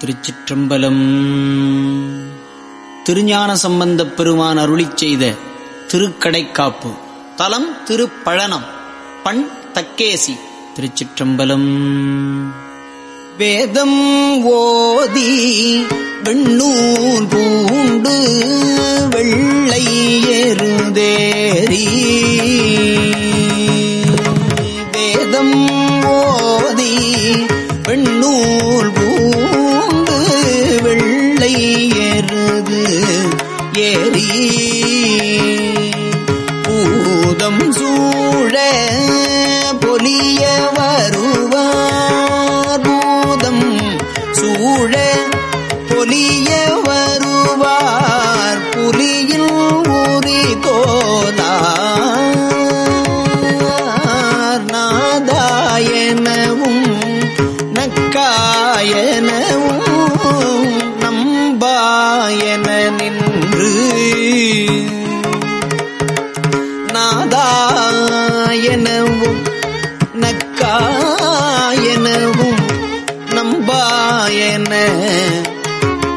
திருச்சிற்றம்பலம். திருஞான சம்பந்தப் பெருமான் அருளி செய்த திருக்கடைக்காப்பு. தலம் திருப்பழனம். பண் தக்கேசி. திருச்சிற்றம்பலம். வேதம் ஓதி வெண்ணூர் பூண்டு பொலிய வருவ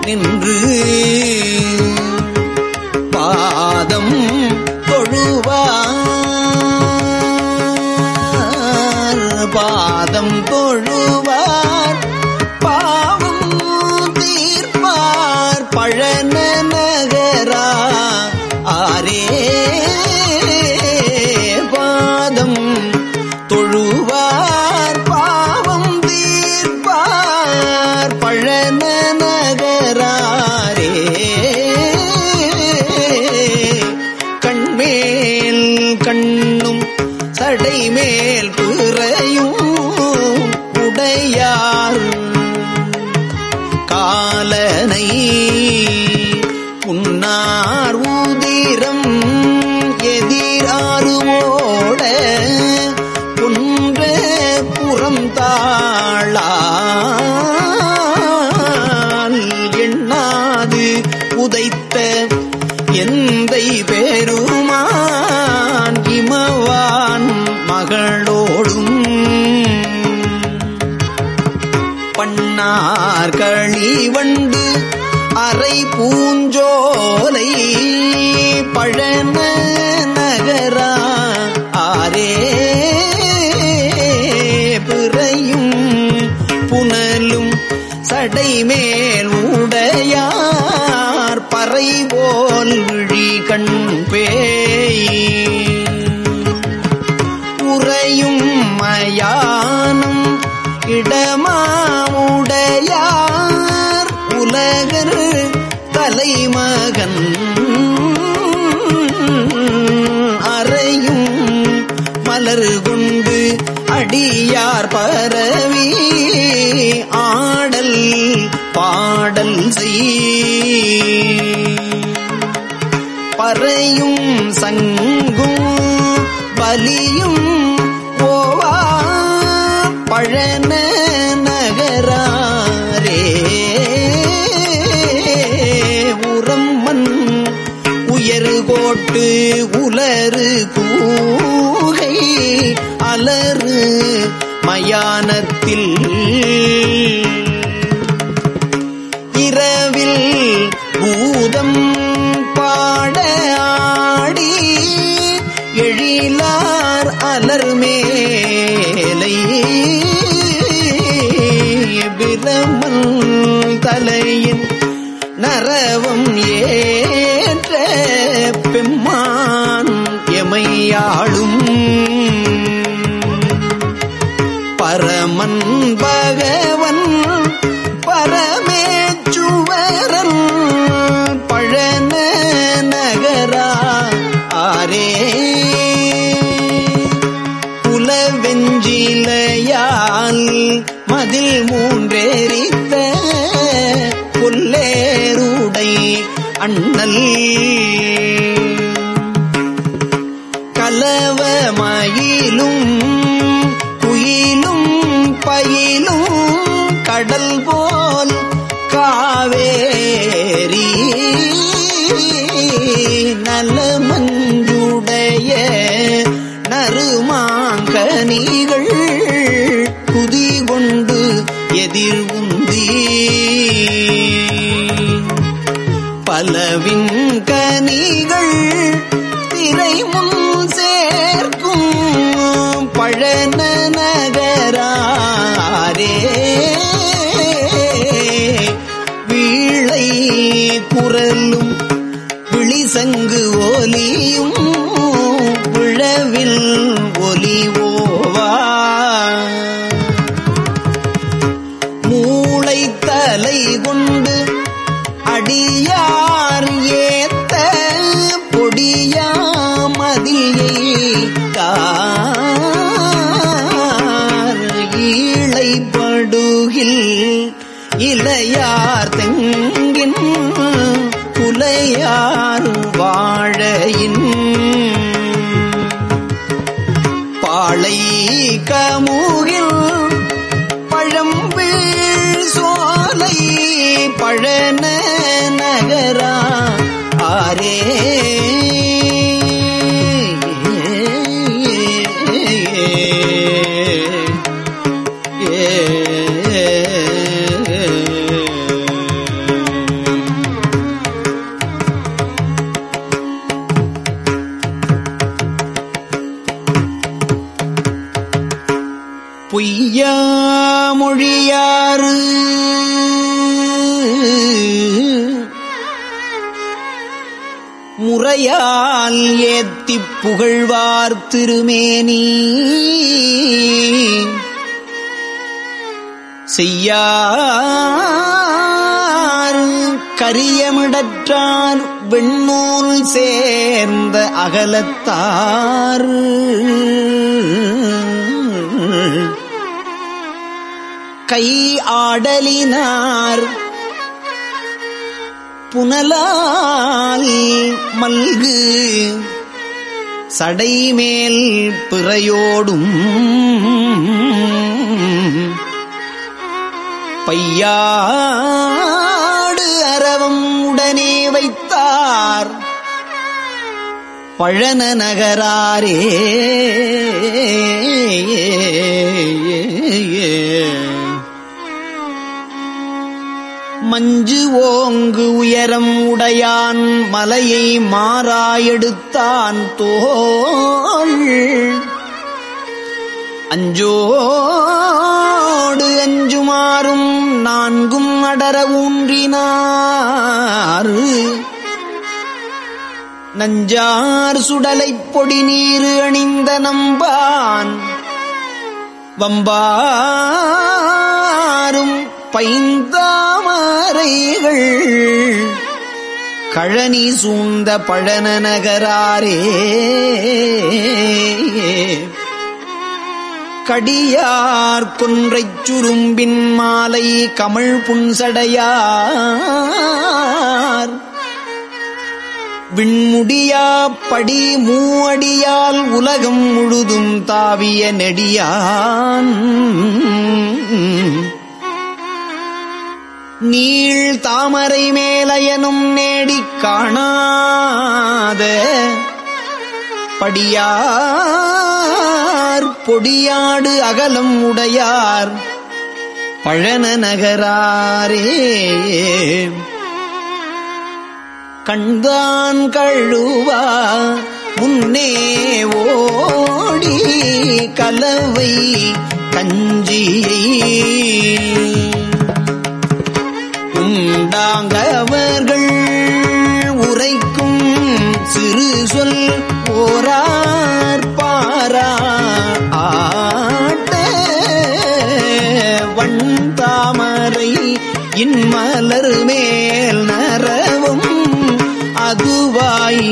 நின்று பாதம் தொழுவார். பாதம் தொ களிவண்டு அரை பூஞ்சோலை பழன நகரா ஆரே பிறையும் புனலும் சடைமேல் உடையார் பறை போல் விழி கண் பேய். உறையும் மயானம் இடமா மலர் கொண்டு அடியார் பரவி ஆடல் பாடல் செய். பறையும் சங்கும் பலியும் ஓவா பழன நகராரே. உரம்மன் உயர்கோட்டு இரவில் இரவில் பூதம் பாட ஆடி எழிலார் அலர்மேலை பிரமன் தலையின் நரவம் ஏற்ற பெம்மான் எமையாளும் பரமன் பகவன் பரமேச்சுவரன் பழன நகரா ஆரே. புலவெஞ்சிலையால் மதில் மூன்றேரித்த புல்லேருடை அண்ணல் நலமஞ்சுடைய அடியார் ஏத்த பொடியாமதியை தார் ஈழைப்படுகில் இளையார் தெங்கின் குலையார் வாழையின் பாளை கமுகில் பழம்பீழ் சோலை பழன முறையால் ஏத்திப் புகழ்வார் திருமேனி. செய்யார் கரியமிடற்றார் வெண்ணூல் சேர்ந்த அகலத்தார். கை ஆடலினார் புனலால் மல்கு சடைமேல் பிறையோடும் பையாடு அரவம் உடனே வைத்தார் பழன நகராரே. மஞ்சு ஓங்கு உயரம் உடையான் மலையை மாறாயெடுத்தான் தோள் அஞ்சோடு அஞ்சுமாறும் நான்கும் அடர ஊன்றினார். நஞ்சார் சுடலைப் பொடி நீரு அணிந்த நம்பான். வம்பாரும் பைந்தான் பாறைகள் கழனி சூழ்ந்த பழன நகராரே கடியார் கொன்றைச் சுரும்பின் மாலை கமழ் புன்சடையார். விண்முடியா படி மூவடியால் உலகம் முழுதும் தாவிய நெடியான். நீள் தாமரை மேலயனும் நேடிக் காணாத படியார் பொடியாடு அகலம் உடையார் பழன நகராரே கண்தான் கழுவா முன்னே ஓடி கலவை கஞ்சியை உண்டாங்கவர்கள் உரைக்கும் சிறு சொல் ஓரார் பாரா. ஆட்ட வண் தாமரை இன்மலர் மேல் நரவும் அதுவாய்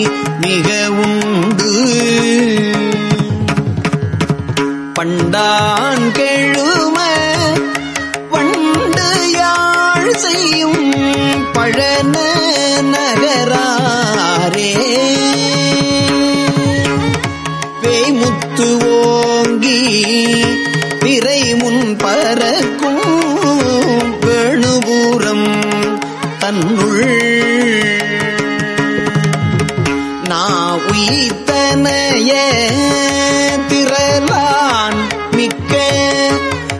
மிக உண்டு பண்டான் தன்னுள் நா உயித்தனைய திரளான் மிக்க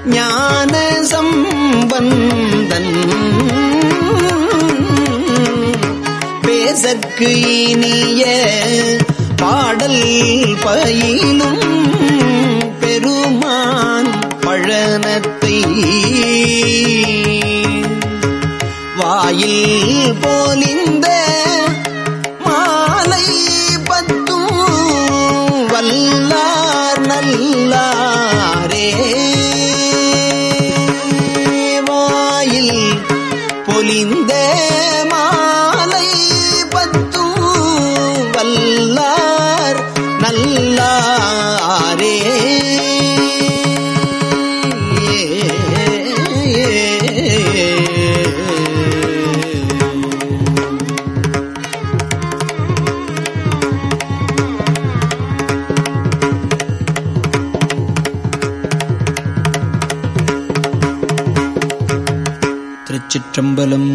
ஞான சம்பந்தன். பேசற்கு இனிய பாடல் பயிலும் பெருமான் பழனத்தை. மாயில் போலிந்த மாலை பத்தும் வல்லார் நல்லாரே. மாயில் பொலிந்த திருச்சிற்றம்பலம்